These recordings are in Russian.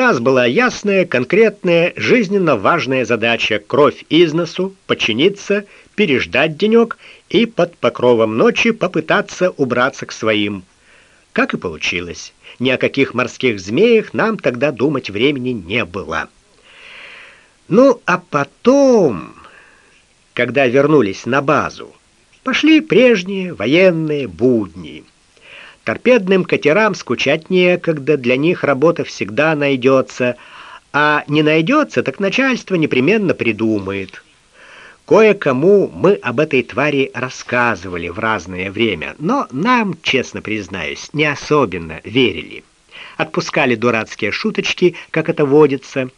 нас была ясная, конкретная, жизненно важная задача кровь из носу, подчиниться, переждать денек и под покровом ночи попытаться убраться к своим. Как и получилось. Ни о каких морских змеях нам тогда думать времени не было. Ну, а потом, когда вернулись на базу, пошли прежние военные будни. Торпедным катерам скучать некогда, для них работа всегда найдется, а не найдется, так начальство непременно придумает. Кое-кому мы об этой твари рассказывали в разное время, но нам, честно признаюсь, не особенно верили. Отпускали дурацкие шуточки, как это водится.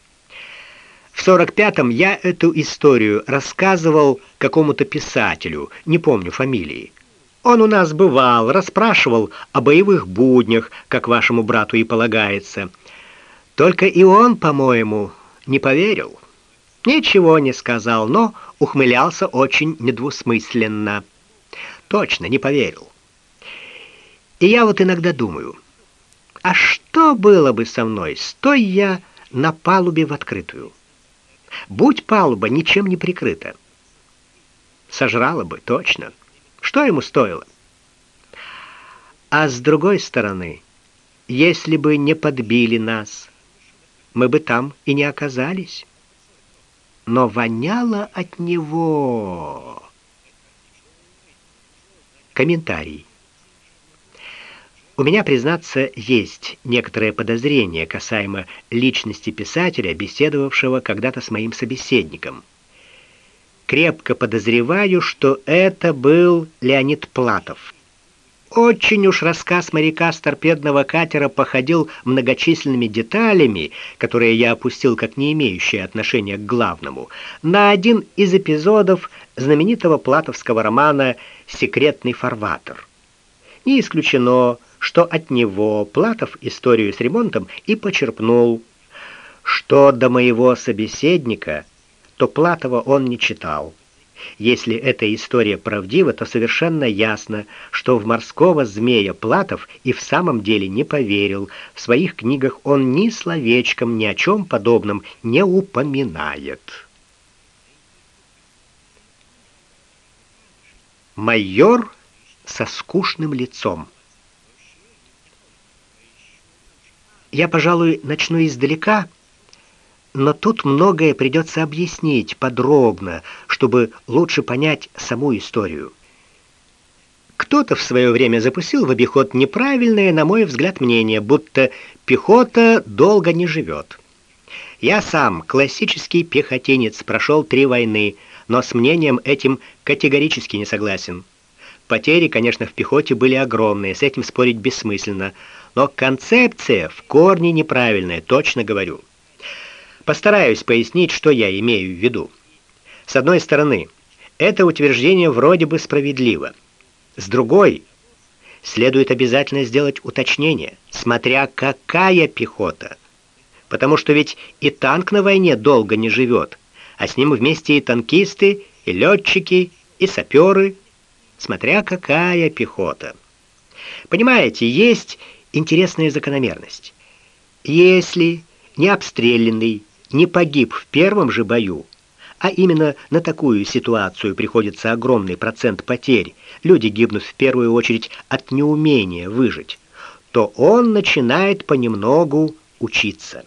В 45-м я эту историю рассказывал какому-то писателю, не помню фамилии. Он у нас бывал, расспрашивал о боевых буднях, как вашему брату и полагается. Только и он, по-моему, не поверил. Ничего не сказал, но ухмылялся очень недвусмысленно. Точно не поверил. И я вот иногда думаю, а что было бы со мной, стой я на палубе в открытую? Будь палуба ничем не прикрыта. Сожрала бы, точно. Что ему стоило? А с другой стороны, если бы не подбили нас, мы бы там и не оказались но воняло от него. Комментарий. У меня, признаться, есть некоторое подозрение касаемо личности писателя, беседовавшего когда-то с моим собеседником. Крепко подозреваю, что это был Леонид Платов. Очень уж рассказ моряка с торпедного катера походил многочисленными деталями, которые я опустил как не имеющие отношения к главному, на один из эпизодов знаменитого платовского романа «Секретный фарватер». Не исключено, что от него Платов историю с ремонтом и почерпнул. Что до моего собеседника, то Платова он не читал. Если эта история правдива, то совершенно ясно, что в морского змея Платов и в самом деле не поверил. В своих книгах он ни словечком ни о чем подобном не упоминает. Майор со скучным лицом. Я, пожалуй, начну издалека, но тут многое придется объяснить подробно, чтобы лучше понять саму историю. Кто-то в свое время запустил в обиход неправильное, на мой взгляд, мнение, будто пехота долго не живет. Я сам, классический пехотинец, прошел три войны, но с мнением этим категорически не согласен. Потери, конечно, в пехоте были огромные, с этим спорить бессмысленно, но концепция в корне неправильная, точно говорю. Постараюсь пояснить, что я имею в виду. С одной стороны, это утверждение вроде бы справедливо. С другой, следует обязательно сделать уточнение, смотря какая пехота. Потому что ведь и танк на войне долго не живет, а с ним вместе и танкисты, и летчики, и саперы, смотря какая пехота. Понимаете, есть интересная закономерность. Если не обстрелянный не погиб в первом же бою, а именно на такую ситуацию приходится огромный процент потерь, люди гибнут в первую очередь от неумения выжить, то он начинает понемногу учиться.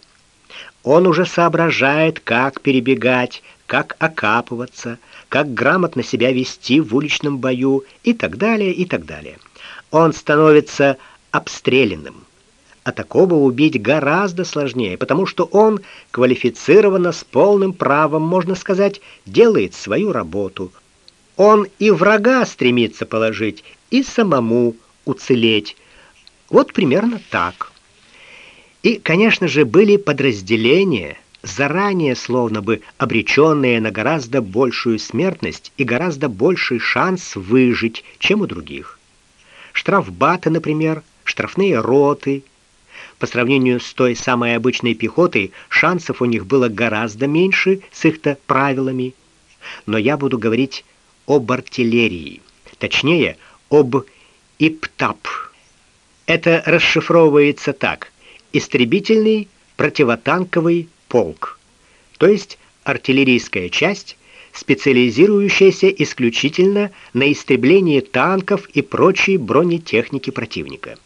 Он уже соображает, как перебегать, как окапываться, как грамотно себя вести в уличном бою и так далее, и так далее. Он становится обстрелянным а такого убить гораздо сложнее, потому что он квалифицированно с полным правом, можно сказать, делает свою работу. Он и врага стремится положить, и самому уцелеть. Вот примерно так. И, конечно же, были подразделения, заранее словно бы обреченные на гораздо большую смертность и гораздо больший шанс выжить, чем у других. Штрафбаты, например, штрафные роты – по сравнению с той самой обычной пехотой, шансов у них было гораздо меньше с их-то правилами. Но я буду говорить об артиллерии, точнее, об ИПТАП. Это расшифровывается так: истребительный противотанковый полк, то есть артиллерийская часть, специализирующаяся исключительно на истреблении танков и прочей бронетехники противника.